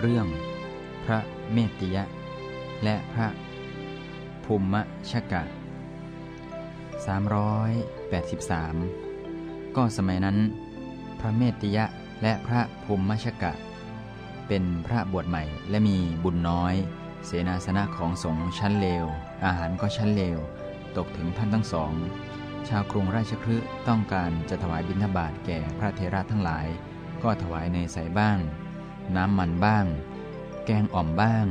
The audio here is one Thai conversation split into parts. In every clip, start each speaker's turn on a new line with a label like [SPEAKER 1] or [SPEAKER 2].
[SPEAKER 1] เรื่อง พระเมติยะ และพระภูมิชกะ 383 ก็สมัยนั้น พระเมตติยะและพระภูมิชกะ เป็นพระบวชใหม่และมีบุญน้อย เสนาสนะของสงฆ์ชั้นเลว อาหารก็ชั้นเลว ตกถึงท่านทั้งสอง ชาวกรุงราชคฤห์ต้องการจะถวายบิณฑบาตแก่พระเทระทั้งหลาย ก็ถวายในใสบ้าง น้ำมันบ้าง แกงอ่อมบ้าง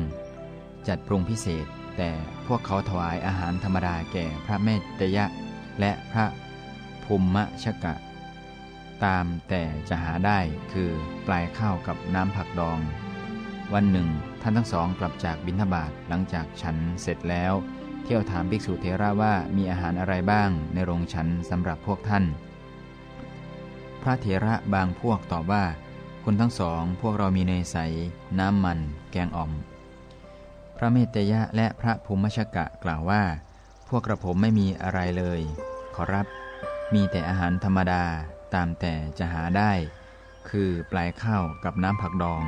[SPEAKER 1] จัดปรุงพิเศษ แต่พวกเขาถวายอาหารธรรมดาแก่พระเมตตยะ และพระภูมิชกะ ตามแต่จะหาได้คือปลายข้าวกับน้ำผักดอง วันหนึ่ง ท่านทั้งสองกลับจากบิณฑบาตหลังจากฉันเสร็จแล้ว เที่ยวถามภิกษุเทระว่ามีอาหารอะไรบ้างในโรงฉันสำหรับพวกท่าน พระเถระบางพวกตอบว่า คุณทั้งสองพวกเรามีเนยใส น้ำมัน แกงอ่อม พระเมตยะและพระภูมิชกะกล่าวว่า พวกกระผมไม่มีอะไรเลย ขอรับ มีแต่อาหารธรรมดาตามแต่จะหาได้ คือปลายข้าวกับน้ำผักดอง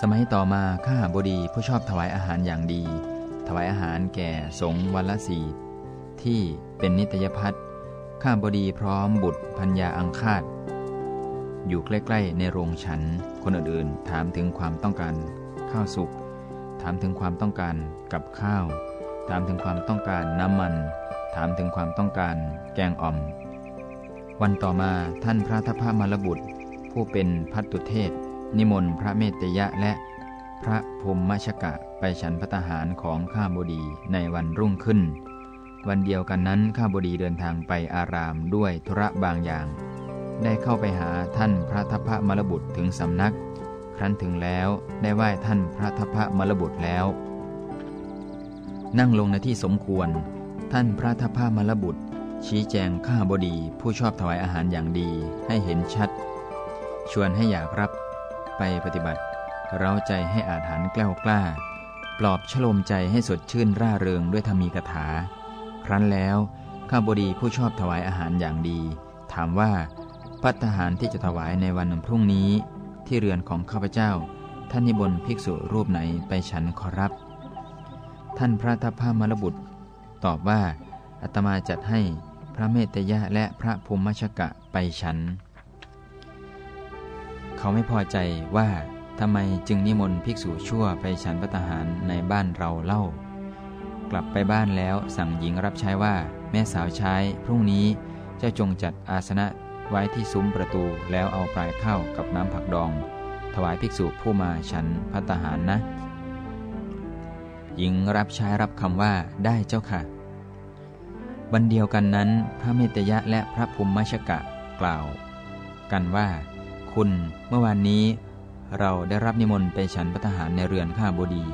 [SPEAKER 1] สมัยต่อมาข้าบดีผู้ชอบถวายอาหารอย่างดี ถวายอาหารแก่สงวันละสีที่เป็นนิตยพัฒข้าบดีพร้อมบุตรพัญญาอังคาด อยู่ใกล้ ๆ ในโรงฉัน คนอื่นๆ ถามถึงความต้องการ ข้าวสุก ถามถึงความต้องการกับข้าว ถามถึงความต้องการน้ำมัน ถามถึงความต้องการ แกงอ่อม วันต่อมาท่านพระทัพพมรบุตร ผู้เป็นพัตตุเทศ นิมนต์พระเมตยะและพระภูมิมชกะไปฉันพัตหารของข้าบดีในวันรุ่งขึ้น วันเดียวกันนั้นข้าบดีเดินทางไปอารามด้วยธุระบางอย่าง ได้เข้าไปหาท่านพระทัพพระมรบุตรถึงสำนัก ครั้นถึงแล้วได้ไหว้ท่านพระทัพพระมรบุตรแล้ว นั่งลงในที่สมควร ท่านพระทัพพระมรบุตร ชี้แจงข้าบดีผู้ชอบถวายอาหารอย่างดีให้เห็นชัด ชวนให้อยากรับไปปฏิบัติ เราใจให้อาหารแกล้วกล้า ปลอบชโลมใจให้สดชื่นร่าเริงด้วยธรรมีกถา ครั้นแล้วข้าบดีผู้ชอบถวายอาหารอย่างดี ถามว่า พัฒหารที่จะถวายในวันพรุ่งนี้ ที่เรือนของข้าพเจ้า ท่านนิบนภิกษุรูปไหนไปฉันขอรับ ท่านพระทัพพามรบุตร ตอบว่าอาตมาจัดให้พระเมตยะและพระภูมิชกะไปฉัน เขาไม่พอใจว่าทำไมจึงนิมนต์ภิกษุชั่วไปฉันพัฒหารในบ้านเราเล่า กลับไปบ้านแล้วสั่งหญิงรับใช้ว่า แม่สาวใช้พรุ่งนี้เจ้าจงจัดอาสนะ ไว้ที่ซุ้มประตูแล้วเอาปลายข้าวกับน้ำผักดอง ถวายภิกษุผู้มาฉันพัตหารนะ หญิงรับใช้รับคำว่าได้เจ้าค่ะ วันเดียวกันนั้น พระเมตยะและพระภูมิมชกะกล่าว กันว่า คุณเมื่อวานนี้ เราได้รับนิมนต์ไปฉันพัตหารในเรือนข้าบดี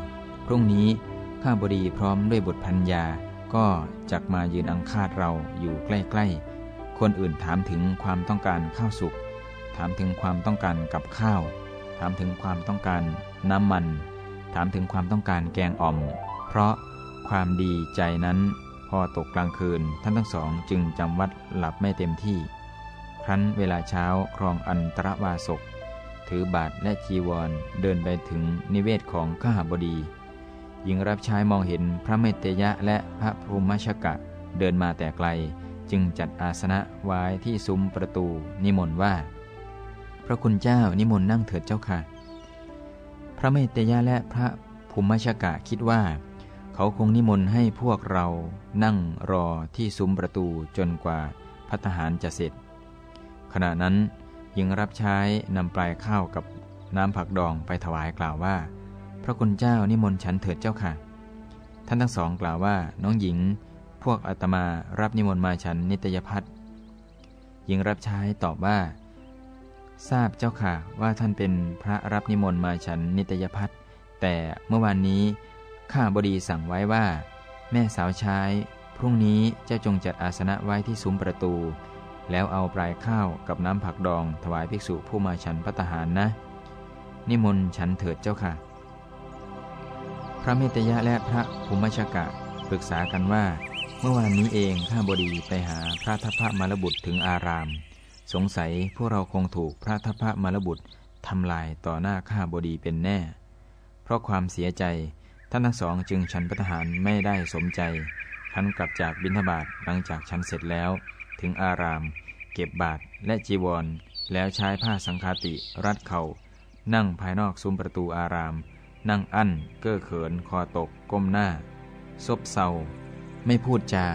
[SPEAKER 1] พรุ่งนี้ข้าบดีพร้อมด้วยบุตรพัญญาก็จักมายืนอังคาดเราอยู่ใกล้ๆ คนอื่นถามถึงความต้องการข้าวสุก ถามถึงความต้องการกับข้าว ถามถึงความต้องการน้ำมัน ถามถึงความต้องการแกงอ่อม เพราะความดีใจนั้น พอตกกลางคืนท่านทั้งสองจึงจำวัดหลับไม่เต็มที่ ครั้นเวลาเช้าครองอันตรวาสก ถือบาทและจีวรเดินไปถึงนิเวศของข้าบดีหญิงรับใช้มองเห็นพระเมตยะและพระภูมิชกะเดินมาแต่ไกล จึงจัดอาสนะไว้ที่ซุ้มประตูนิมนต์ว่า พระคุณเจ้านิมนต์นั่งเถิดเจ้าค่ะ พระเมตยะและพระภูมิชกะคิดว่า เขาคงนิมนต์ให้พวกเรานั่งรอที่ซุ้มประตูจนกว่าพัฒหารจะเสร็จ ขณะนั้นหญิงรับใช้นำปลายข้าวกับน้ำผักดองไปถวายกล่าวว่า พระคุณเจ้านิมนต์ฉันเถิดเจ้าค่ะ ท่านทั้งสองกล่าวว่าน้องหญิง พวกอาตมารับนิมนต์มาฉันนิตยพัฒหญิงรับใช้ตอบว่า ทราบเจ้าค่ะว่าท่านเป็นพระรับนิมนต์มาฉันนิตยพัฒแต่เมื่อวานนี้ข้าบดีสั่งไว้ว่า แม่สาวใช้พรุ่งนี้เจ้าจงจัดอาสนะไว้ที่ซุ้มประตู แล้วเอาปลายข้าวกับน้ำผักดองถวายภิกษุผู้มาฉันพัตหารนะ นิมนต์ฉันเถิดเจ้าค่ะ พระเมตยะและพระภูมิชกะปรึกษากันว่า มื่อวานนี้เองข้าบดีไปหาพระทัพพระมารบุตรถึงอาราม สงสัยพวกเราคงถูกพระทัพพระมารบุตรทำลายต่อหน้าข้าบดีเป็นแน่ เพราะความเสียใจท่านทั้งสองจึงฉันพัฒหารไม่ได้สมใจคันกลับจากบิณฑบาตหลังจากฉันเสร็จแล้ว ถึงอาราม เก็บบาทและจีวร แล้วใช้ผ้าสังคาติรัดเขา่านั่งภายนอกซุ้มประตูอาราม นั่งอั้นเก้อเขินคอตกก้มหน้า ซบเซา ไม่พูดจา